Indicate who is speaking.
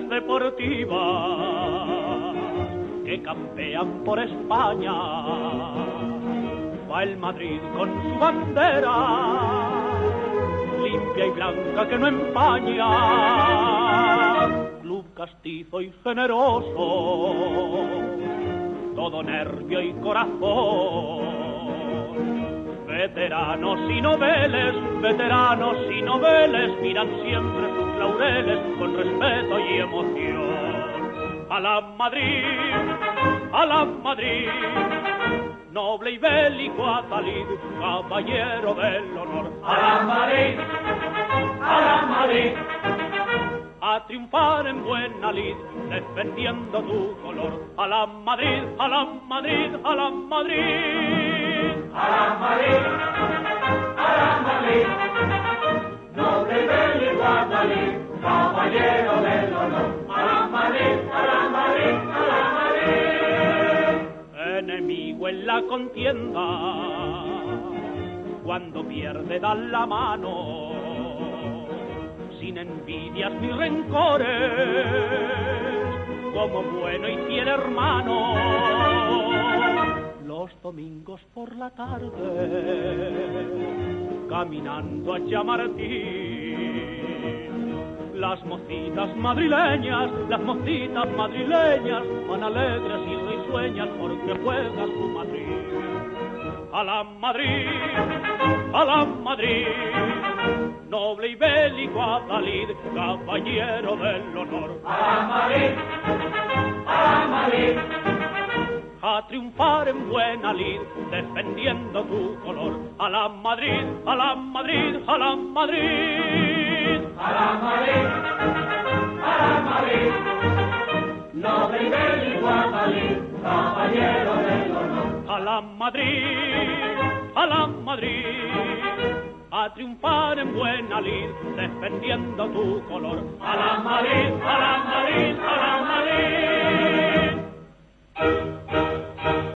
Speaker 1: deportivas que campean por España. Va el Madrid con su bandera, limpia y blanca que no empaña. Club castizo y generoso, todo nervio y corazón Veteranos y noveles, veteranos y noveles miran siempre sus laureles con respeto y emoción. A la Madrid, a la Madrid, noble y bélico Atalid, caballero del honor.
Speaker 2: A la Madrid, a la Madrid,
Speaker 1: a triunfar en buena lid, defendiendo tu color. A la Madrid, a la Madrid, a la Madrid en la contienda, cuando pierde dan la mano, sin envidias ni rencores, como bueno y fiel hermano domingos por la tarde, caminando a Chamartín. Las mocitas madrileñas, las mocitas madrileñas, van alegres y risueñas porque juega su Madrid. A la Madrid, a la Madrid, noble y bélico Adalid, caballero del honor.
Speaker 2: A la Madrid a
Speaker 1: triunfar en buena lid, defendiendo tu color. A la Madrid, a la Madrid, a la Madrid.
Speaker 2: A la Madrid, a la Madrid. Noble y Guadalí, caballero del honor.
Speaker 1: A la Madrid, a la Madrid. A triunfar en buena lid, defendiendo tu color. A la Madrid, a la Madrid,